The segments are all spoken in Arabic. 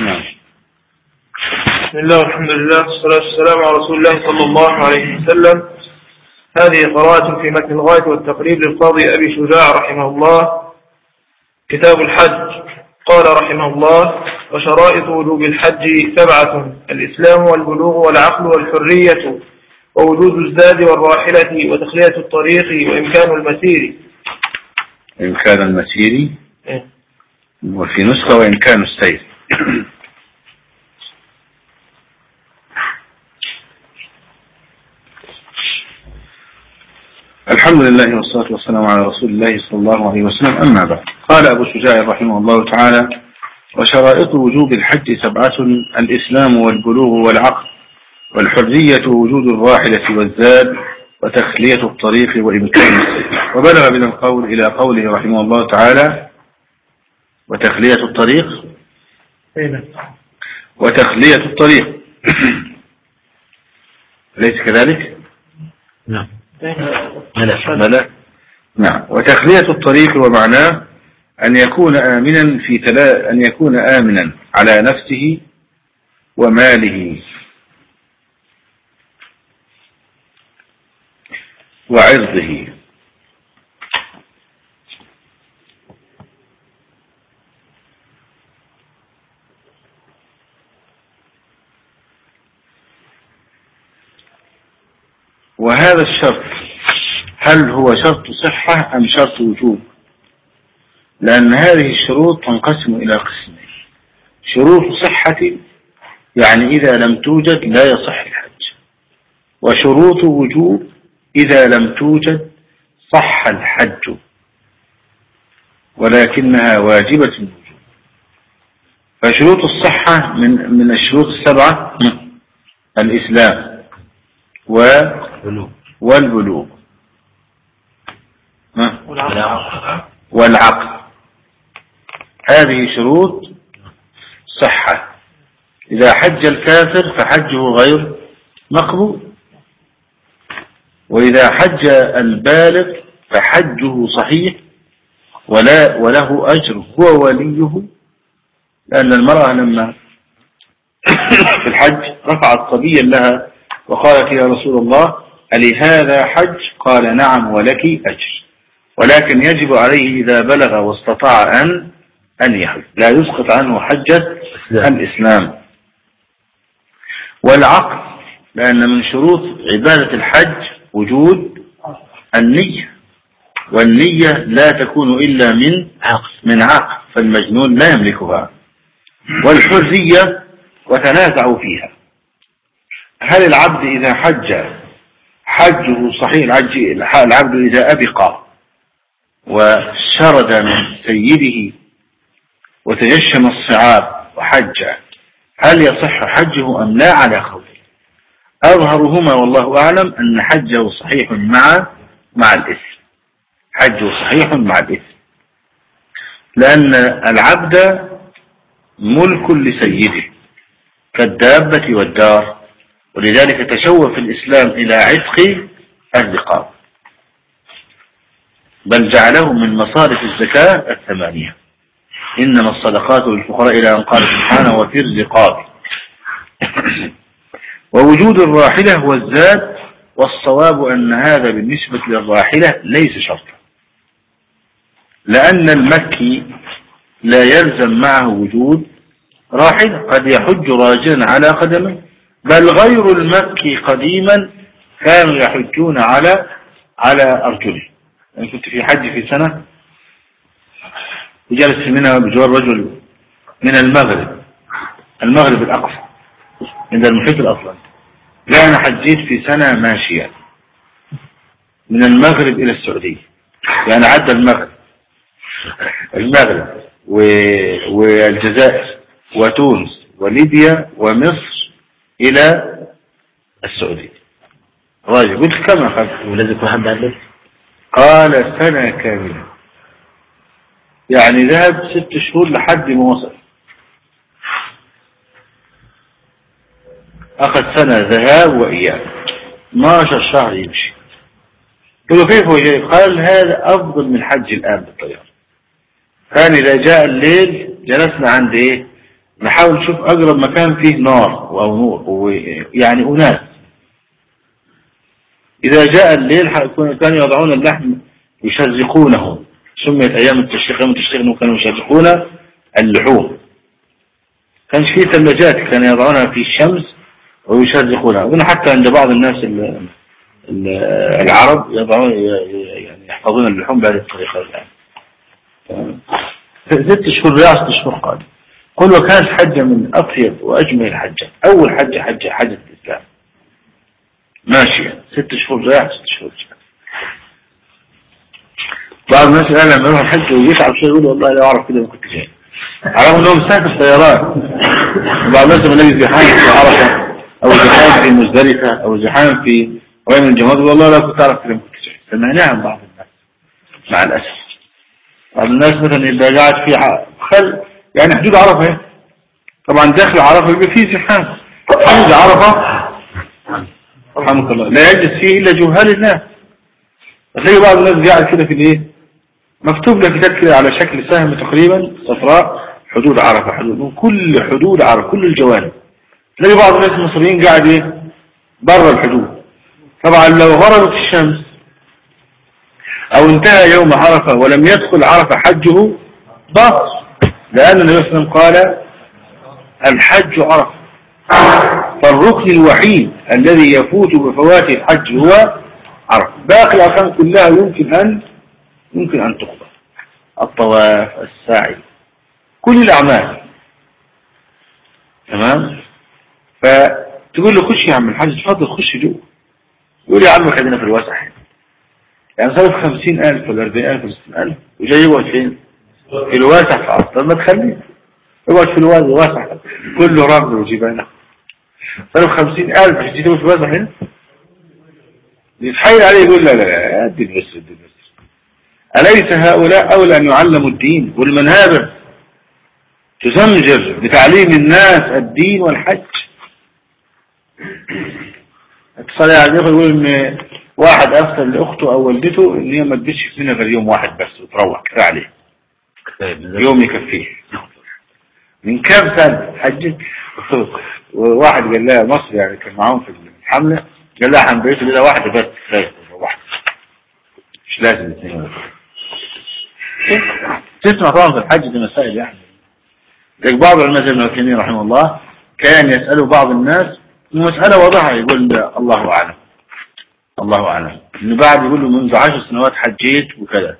نعم. بسم الله والحمد لله والصلاة والسلام على رسول الله صلى الله عليه وسلم. هذه قراءة في متن الغاية والتقريب للقاضي أبي شجاع رحمه الله. كتاب الحج. قال رحمه الله وشرائط وجوب الحج سبعة الإسلام والبلوغ والعقل والحرية ووجود الزاد والراحلة وتخلية الطريق وإمكان المسير. إمكان المسير. إيه. وفي نسخة وإمكان السير. الحمد لله والصلاة والسلام على رسول الله صلى الله عليه وسلم أما بعد قال أبو شجاع رحمه الله تعالى وشرائط وجوب الحج سبعة الإسلام والبلوغ والعقل والحرية وجود الراحلة والزاد وتخلية الطريق وإمكان وبلغ من القول إلى قوله رحمه الله تعالى وتخلية الطريق. وتخلية الطريق. أليس كذلك؟ نعم. بلى نعم. وتخلية الطريق ومعناه أن يكون آمنا في تلا أن يكون آمنا على نفسه وماله. وعرضه. وهذا الشرط هل هو شرط صحة أم شرط وجوب؟ لأن هذه الشروط تنقسم إلى قسمين. شروط صحة يعني إذا لم توجد لا يصح الحج. وشروط وجوب إذا لم توجد صح الحج. ولكنها واجبة الوجوب فشروط الصحة من من الشروط السبعة الإسلام و والبلوغ؟ والعقل. هذه شروط صحة. إذا حج الكافر فحجه غير مقبول. وإذا حج البالغ فحجه صحيح. ولا وله أجر. هو وليه. لأن المرأة لما في الحج رفعت صبيا لها وقالت يا رسول الله ألي هذا حج؟ قال نعم ولك أجر. ولكن يجب عليه إذا بلغ واستطاع أن أن يحج. لا يسقط عنه حجة الإسلام. والعقل لأن من شروط عبادة الحج وجود النية. والنية لا تكون إلا من عقل. من عقل. فالمجنون لا يملكها. والحرية وتنازعوا فيها. هل العبد إذا حج حجه صحيح العبد إذا أبقى وشرد من سيده وتجشم الصعاب وحج. هل يصح حجه أم لا؟ على قول. أظهرهما والله أعلم أن حجه صحيح مع مع الإثم. حجه صحيح مع الإثم. لأن العبد ملك لسيده كالدابة والدار. ولذلك تشوف الإسلام إلى عتق الرقاب. بل جعله من مصارف الزكاة الثمانية. إنما الصدقات للفقراء إلى أن قال سبحانه وفي الرقاب. ووجود الراحلة والزاد والصواب أن هذا بالنسبة للراحلة ليس شرطا. لأن المكي لا يلزم معه وجود راحلة. قد يحج راجلا على قدمه بل غير المكي قديما كانوا يحجون على على أرجله. يعني كنت في حج في سنة وجلس منها بجوار رجل من المغرب المغرب الأقصى عند المحيط الأطلنطي. لا أنا حجيت في سنة ماشية من المغرب إلى السعودية. يعني عدى المغرب المغرب والجزائر وتونس وليبيا ومصر إلى السعودية. راجل قلت كم أخذت ولازم واحد بعد قال سنة كاملة. يعني ذهب ست شهور لحد ما وصل. أخذ سنة ذهاب وإياب. 12 شهر يمشي. قلت كيف هو جاي قال هذا أفضل من حج الآن بالطيارة. كان إذا جاء الليل جلسنا عند إيه؟ نحاول نشوف أقرب مكان فيه نار أو نور ويعني أناس. إذا جاء الليل كانوا يضعون اللحم يشرقونه سميت أيام التشريق أيام التشريق كانوا يشرقون اللحوم. كان في ثلاجات كانوا يضعونها في الشمس ويشرقونها وهنا حتى عند بعض الناس العرب يضعون يعني يحفظون اللحوم بهذه الطريقة الآن ست شهور رياض ست شهور قادم. قل وكانت حجة من أطيب وأجمل الحجة أول حجة حجة حجة الإسلام. ماشية ست شهور رياض ست شهور بعض الناس قال لما يروح الحج ويتعب شوي يقول والله لو أعرف كده ما كنت جاي. على رغم انهم مسافر سيارات. بعض الناس لما نلاقي زحام في عرفة أو زحام في مزدلفة أو زحام في وين الجماعة والله لو كنت أعرف كده ما كنت جاي. عن بعض الناس. مع الأسف. بعض الناس مثلا يبقى قاعد في خل يعني حدود عرفة اهي طبعا داخل عرفة يبقى فيه زحام. حدود عرفة. رحمك الله لا يجلس فيه إلا جهال الناس هتلاقي بعض الناس قاعد كده في الإيه؟ مكتوب لك كده على شكل سهم تقريبا صفراء حدود عرفة. حدود كل حدود عرفة كل الجوانب. تلاقي بعض الناس المصريين قاعد إيه؟ بره الحدود. طبعا لو غربت الشمس أو انتهى يوم عرفة ولم يدخل عرفة حجه ضاق لأن النبي صلى الله عليه وسلم قال الحج عرفة. فالركن الوحيد الذي يفوت بفوات الحج هو عرفة. باقي الأركان كلها يمكن أن يمكن أن تقضى الطواف السعي كل الأعمال. تمام؟ فتقول له خش يا عم الحاج تفضل خش جوه يقول يا عم خلينا في الواسع يعني صرف خمسين ألف ولا أربعين ألف ولا ستين ألف وجاي يقعد فين؟ في الواسع في أصلا ما تخليه. يقعد في الواسع كله رمل وجبانه صرف خمسين ألف. تقعد في الواسع هنا؟ يتحايل عليه يقول لا لا لا الدين بس الدين بس أليس هؤلاء أولى أن يعلموا الدين؟ والمنابر تزمجر بتعليم الناس الدين والحج. اتصال يعني يقول إن واحد ارسل لأخته أو والدته إن هي ما تجيش منها غير يوم واحد بس وتروح. كفايه عليه يوم يكفيه من كام سنة؟ حجت وواحد قال لها مصر يعني كان معاهم في الحملة. قال لها حنبيته لها واحدة بس. كفايه واحدة مش لازم اثنين. تسمع طبعا في الحج دي مسائل يعني. لك بعض العلماء زي ابن رحمه الله كان يسأله بعض الناس المسألة واضحة يقول الله أعلم. الله أعلم. إنه بعد يقول له منذ عشر سنوات حجيت وكذا.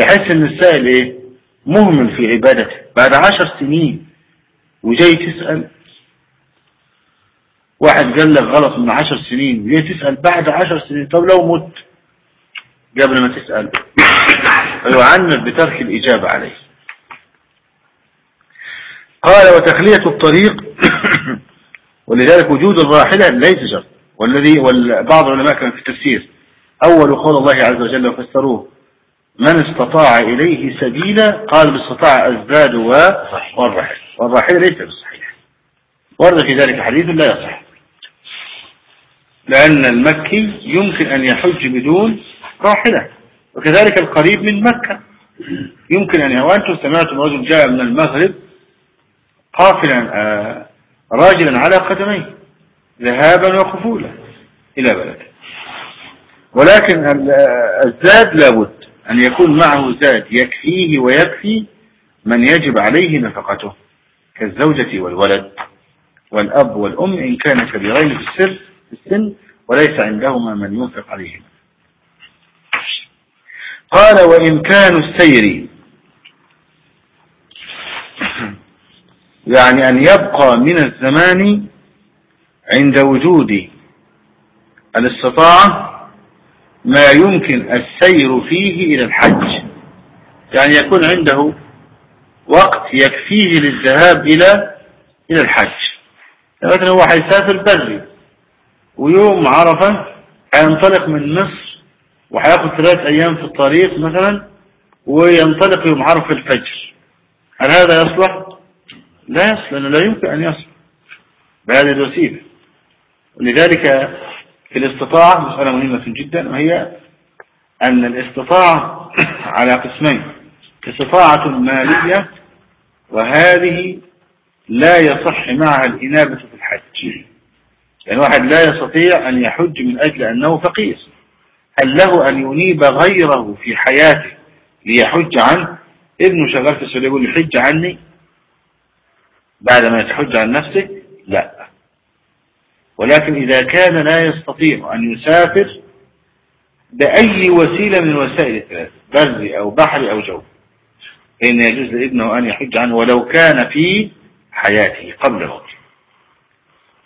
يحس إن السائل إيه؟ مهمل في عبادته. بعد عشر سنين وجاي تسأل واحد قال لك غلط من عشر سنين وجاي تسأل بعد عشر سنين طب لو مت؟ قبل ما تسأل ويعنف بترك الإجابة عليه. قال وتخلية الطريق ولذلك وجود الراحلة ليس شرط. والذي بعض العلماء كان في التفسير أول قول الله عز وجل وفسروه من استطاع إليه سبيلا قال باستطاع الزاد والرحل. والراحلة ليس بالصحيح ورد في ذلك حديث لا يصح. لأن المكي يمكن أن يحج بدون راحلة. وكذلك القريب من مكة. يمكن أن وأنتم سمعتم رجل جاء من المغرب قافلا آه، راجلا على قدميه. ذهابا وخفولا إلى بلده. ولكن الزاد لابد أن يكون معه زاد يكفيه ويكفي من يجب عليه نفقته كالزوجة والولد والأب والأم إن كان كبيرين في السر في السن وليس عندهما من ينفق عليهما. قال وإمكان السير. يعني أن يبقى من الزمان عند وجود الاستطاعة ما يمكن السير فيه إلى الحج. يعني يكون عنده وقت يكفيه للذهاب إلى إلى الحج. مثلا هو حيسافر بري ويوم عرفة حينطلق من مصر وحياخد ثلاث أيام في الطريق مثلا وينطلق يوم عرفة الفجر. هل هذا يصلح؟ لا يصلح لأنه لا يمكن أن يصلح. بهذه الوسيلة. ولذلك الاستطاعة مسألة مهمة جدا وهي أن الاستطاعة على قسمين استطاعة مالية وهذه لا يصح معها الإنابة في الحج. يعني واحد لا يستطيع أن يحج من أجل أنه فقير. هل له أن ينيب غيره في حياته ليحج عنه؟ ابنه شغال في السعودية يقول لي حج عني. بعد ما تحج عن نفسك لا. ولكن إذا كان لا يستطيع أن يسافر بأي وسيلة من وسائل الثلاث بري أو بحري أو جو فإن يجوز لابنه أن يحج عنه ولو كان في حياته قبل موته.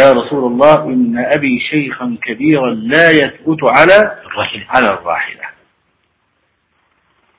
يا رسول الله إن أبي شيخا كبيرا لا يثبت على على الراحلة.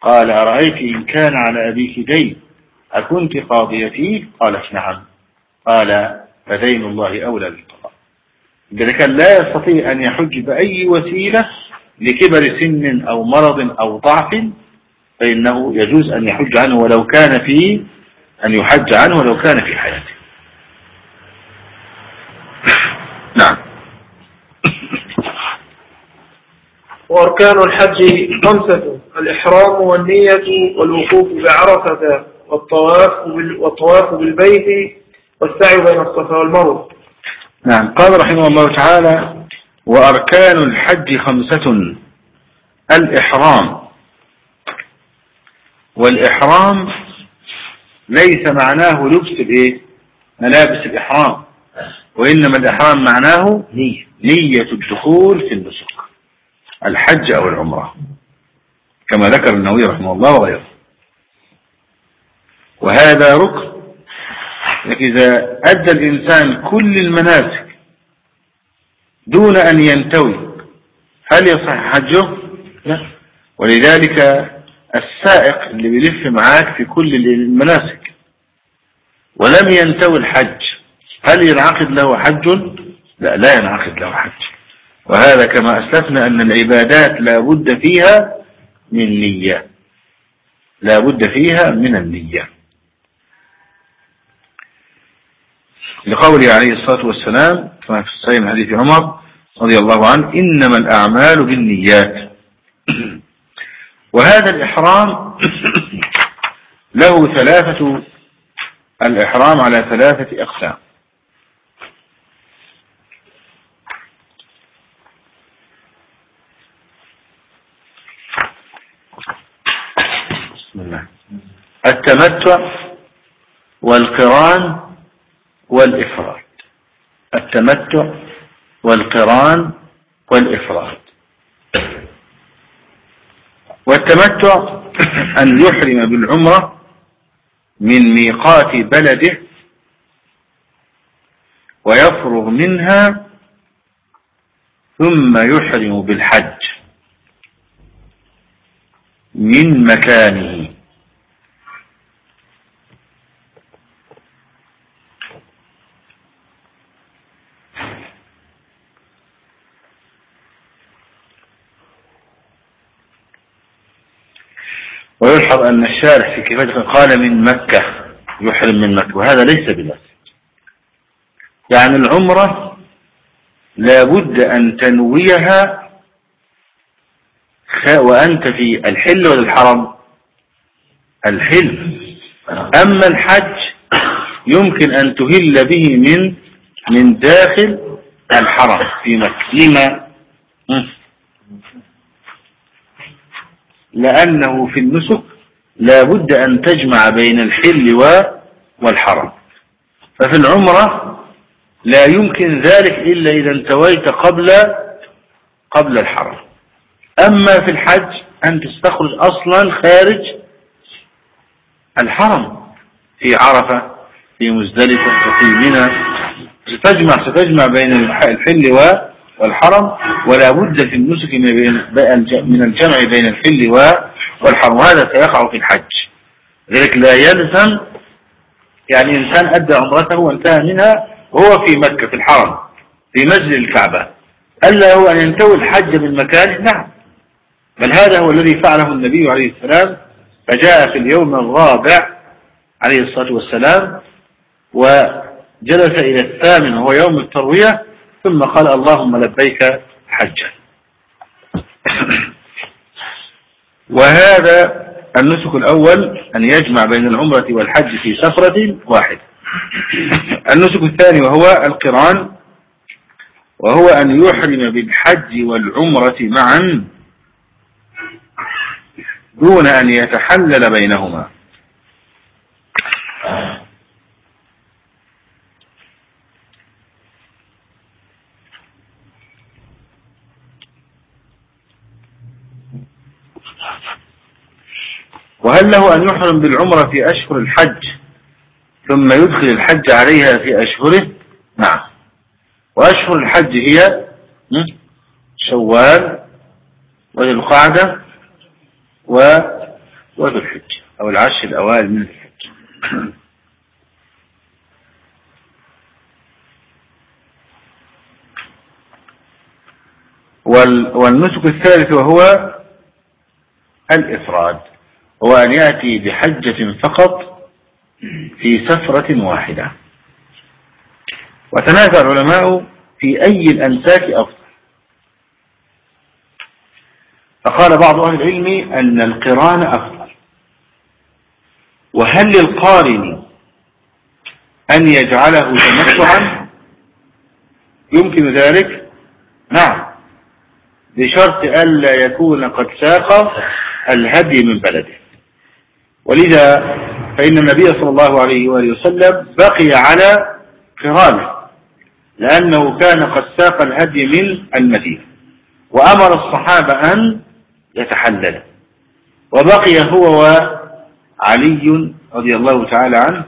قال أرأيت إن كان على أبيك دين أكنت قاضيتي؟ قالت نعم. قال فدين الله أولى بالقضاء. كان لا يستطيع أن يحج بأي وسيلة لكبر سن أو مرض أو ضعف فإنه يجوز أن يحج عنه ولو كان في أن يحج عنه ولو كان في حياته. نعم. وأركان الحج خمسة الإحرام والنية والوقوف بعرفة والطواف والطواف بالبيت والسعي بين الصفا والمروة. نعم. قال رحمه الله تعالى وأركان الحج خمسة الإحرام. والإحرام ليس معناه لبس الإيه؟ ملابس الإحرام. وإنما الإحرام معناه نية. نية الدخول في النسك. الحج أو العمرة. كما ذكر النووي رحمه الله وغيره. وهذا ركن إذا أدى الإنسان كل المناسك دون أن ينتوي هل يصح حجه؟ لا ولذلك السائق اللي بيلف معاك في كل المناسك ولم ينتوي الحج هل ينعقد له حج؟ لا لا ينعقد له حج وهذا كما أسلفنا أن العبادات لا بد فيها من نية لا بد فيها من النية لقوله عليه الصلاة والسلام كما في الصحيح من حديث عمر رضي الله عنه إنما الأعمال بالنيات. وهذا الإحرام له ثلاثة الإحرام على ثلاثة أقسام. بسم الله. التمتع والقران والإفراد. التمتع والقران والإفراد. والتمتع أن يحرم بالعمرة من ميقات بلده ويفرغ منها ثم يحرم بالحج من مكانه. ويلحظ أن الشارح في كتابه قال من مكة يحرم من مكة وهذا ليس بنفس يعني العمرة لابد أن تنويها وأنت في الحل ولا الحرم الحل. أما الحج يمكن أن تهل به من من داخل الحرم في مكة. لما؟ لأنه في النسك لا بد أن تجمع بين الحل والحرم ففي العمرة لا يمكن ذلك إلا إذا انتويت قبل قبل الحرم أما في الحج أن تستخرج أصلا خارج الحرم. في عرفة في مزدلفة وفي منى. ستجمع ستجمع بين الحل والحرم ولا بد في النسك من الجمع بين الحل والحرم. وهذا سيقع في الحج. لذلك لا يلزم يعني إنسان أدى عمرته وانتهى منها وهو في مكة في الحرم في مسجد الكعبة. ألا هو أن ينتوي الحج من مكانه؟ نعم. بل هذا هو الذي فعله النبي عليه السلام. فجاء في اليوم الرابع عليه الصلاة والسلام وجلس إلى الثامن وهو يوم التروية ثم قال اللهم لبيك حجا. وهذا النسك الأول أن يجمع بين العمرة والحج في سفرة واحدة. النسك الثاني وهو القرآن وهو أن يحرم بالحج والعمرة معا دون أن يتحلل بينهما. وهل له أن يحرم بالعمرة في أشهر الحج ثم يدخل الحج عليها في أشهره؟ نعم. وأشهر الحج هي شوال وذي القعدة وذو الحج أو العشر الأوائل من الحج. والنسك الثالث وهو الإفراد. هو أن يأتي بحجة فقط في سفرة واحدة. وتنازع العلماء في أي الأنساك أفضل. فقال بعض أهل العلم أن القران أفضل. وهل للقارن أن يجعله تمتعا يمكن ذلك؟ نعم. بشرط ألا يكون قد ساق الهدي من بلده. ولذا فإن النبي صلى الله عليه وآله وسلم بقي على قرانه لأنه كان قد ساق الهدي من المدينة وأمر الصحابة أن يتحلل وبقي هو وعلي رضي الله تعالى عنه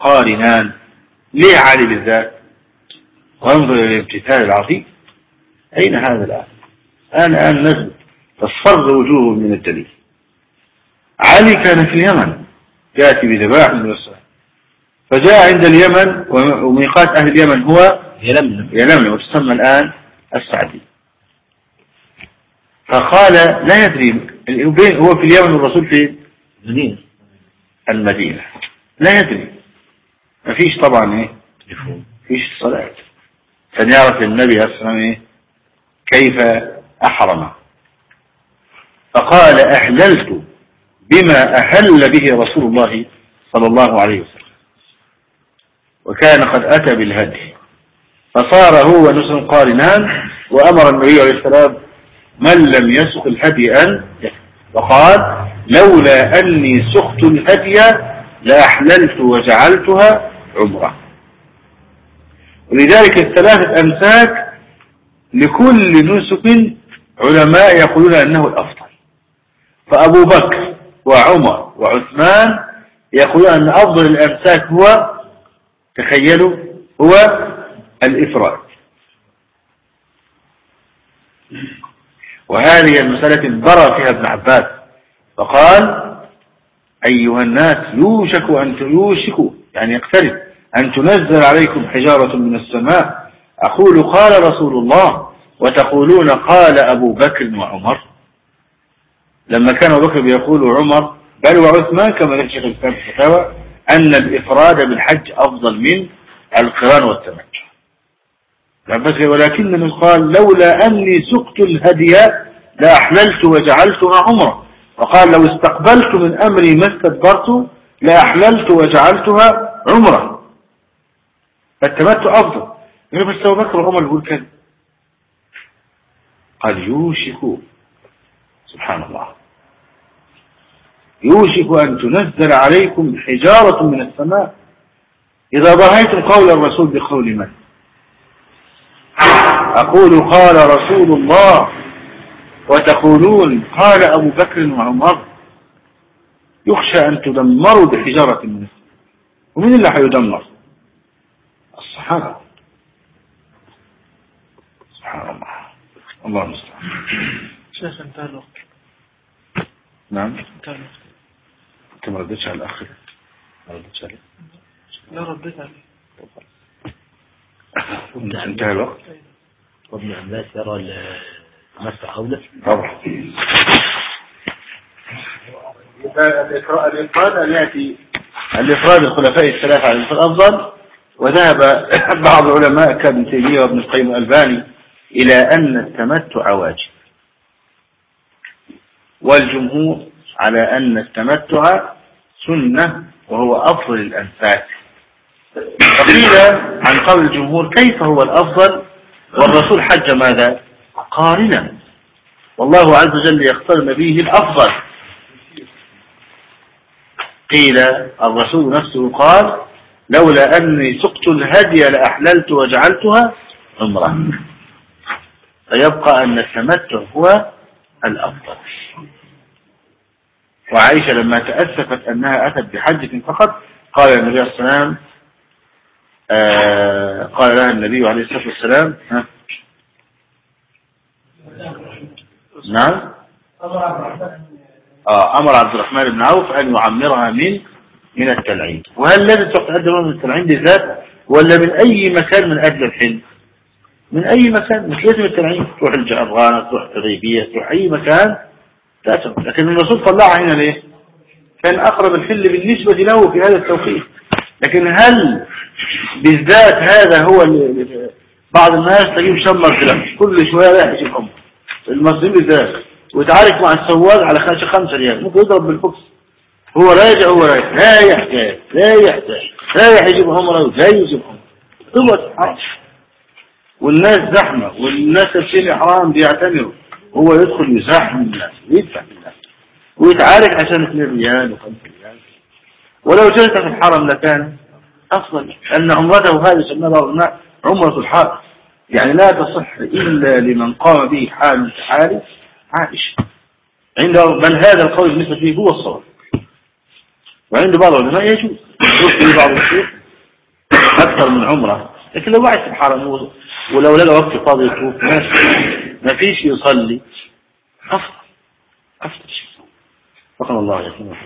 قارنان ليه علي بالذات وانظر إلى الامتثال العظيم. أين هذا الآن؟ الآن الآن نزل تصفر وجوه من الدليل. علي كان في اليمن يأتي بذبائح من السلام فجاء عند اليمن وميقات أهل اليمن هو يلملم. يلملم وتسمى الآن؟ السعدي. فقال لا يدري هو في اليمن والرسول في المدينة. المدينة. لا يدري. ما فيش طبعا إيه؟ فيش صلاة. كان يعرف النبي صلى الله عليه وسلم إيه؟ كيف أحرم فقال أحللت. بما أهل به رسول الله صلى الله عليه وسلم. وكان قد أتى بالهدي. فصار هو ونسل قارنان وأمر النبي عليه السلام من لم يسق الهدي أن وقال لولا أني سقت الهدي لأحللت وجعلتها عمرة. ولذلك الثلاثة أمساك لكل نسك علماء يقولون أنه الأفضل. فأبو بكر وعمر وعثمان. يقولون أن أفضل الأمساك هو تخيلوا هو الإفراد وهذه المسألة برى فيها ابن عباس فقال أيها الناس يوشك أن يوشك يعني يقترب أن تنزل عليكم حجارة من السماء. أقول قال رسول الله وتقولون قال أبو بكر وعمر. لما كان أبو بكر يقول عمر بل وعثمان كما نشيخ الكتاب الفتاوى أن الإفراد بالحج أفضل من القران والتمتع. بس ولكنه قال لولا أني سقت الهدي لأحللت وجعلتها عمرة وقال لو استقبلت من أمري ما استدبرت لأحللت وجعلتها عمرة فالتمتع أفضل. يعني بس بكر وعمر يقول كذا. قال يوشك سبحان الله. يوشك أن تنزل عليكم حجارة من السماء. إذا ضهيتم قول الرسول بقول من؟ أقول قال رسول الله. وتقولون قال أبو بكر وعمر. يخشى أن تدمروا بحجارة من ومن اللي حيدمر؟ الصحابة. سبحان الله. الله المستعان. شيخ انتهى الوقت. نعم. انتهى الوقت. أنت ما ردتش على الأخ ما ردتش عليه. لا رديت عليه. انتهى الوقت؟ وابن عباس يرى المسح أولى طبعا. الإفراد أن يأتي. الإفراد الخلفاء الثلاثة على الأفضل. وذهب بعض علماء كابن تيمية وابن القيم الألباني إلى أن التمتع واجب. والجمهور على أن التمتع سنة وهو أفضل الأنفاك فقيل عن قول الجمهور كيف هو الأفضل؟ والرسول حج ماذا؟ قارنا. والله عز وجل يختار نبيه الأفضل. قيل الرسول نفسه قال لولا أني سقت الهدي لأحللت وجعلتها عمرة. فيبقى أن التمتع هو الأفضل. وعائشة لما تأسفت أنها أتت بحجة فقط قال النبي عليه الصلاة والسلام آه قال لها النبي عليه الصلاة والسلام ها؟ نعم؟ آه أمر عبد الرحمن بن عوف أن يعمرها من من التلعين. وهل لازم تقدر من التلعين بالذات؟ ولا من أي مكان من أجل الحلم؟ من أي مكان؟ مش لازم التلعين. تروح الأفغان تروح الغيبية تروح أي مكان. تأثر لكن الرسول طلعها هنا ليه كان أقرب الحل بالنسبة له في هذا التوقيت لكن هل بالذات هذا هو بعض الناس تجيب شمر كده كل شوية رايح يجيب أمر المصريين بالذات. ويتعارك مع السواق على خمسة خمسة ريال. ممكن يضرب بالفوكس. هو راجع هو راجع. لا يحتاج. لا يحتاج. لا يجيب عمره ولا يجيب عمره هو والناس زحمة. والناس تبشين إحرام بيعتمروا. هو يدخل يزاحم الناس ويدفع الناس ويتعارك عشان 2 ريال و5 ريال. ولو جلس في الحرم لكان أفضل أن عمرته هذه سماها عمرة الحرم يعني لا تصح إلا لمن قام به حال كحال عائشة. عند بل هذا القول بالنسبة فيه هو الصواب. وعند بعض العلماء يجوز. يخفي بعض الشيخ أكثر من عمرة. لكن لو وعد في الحرم ولو لقى وقت فاضي يطوف ما فيش يصلي. أفضل. أفضل شيء. فقال الله يكون